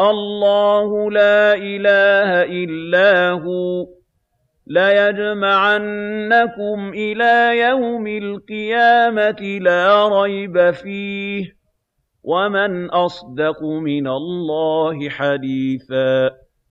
اللَّهُ لَا إِلَٰهَ إِلَّا هُوَ ۚ. لَيَجْمَعَنَّكُمْ إِلَىٰ يَوْمِ الْقِيَامَةِ لَا رَيْبَ فِيهِ ۗ. وَمَنْ أَصْدَقُ مِنَ اللَّهِ حَدِيثًا.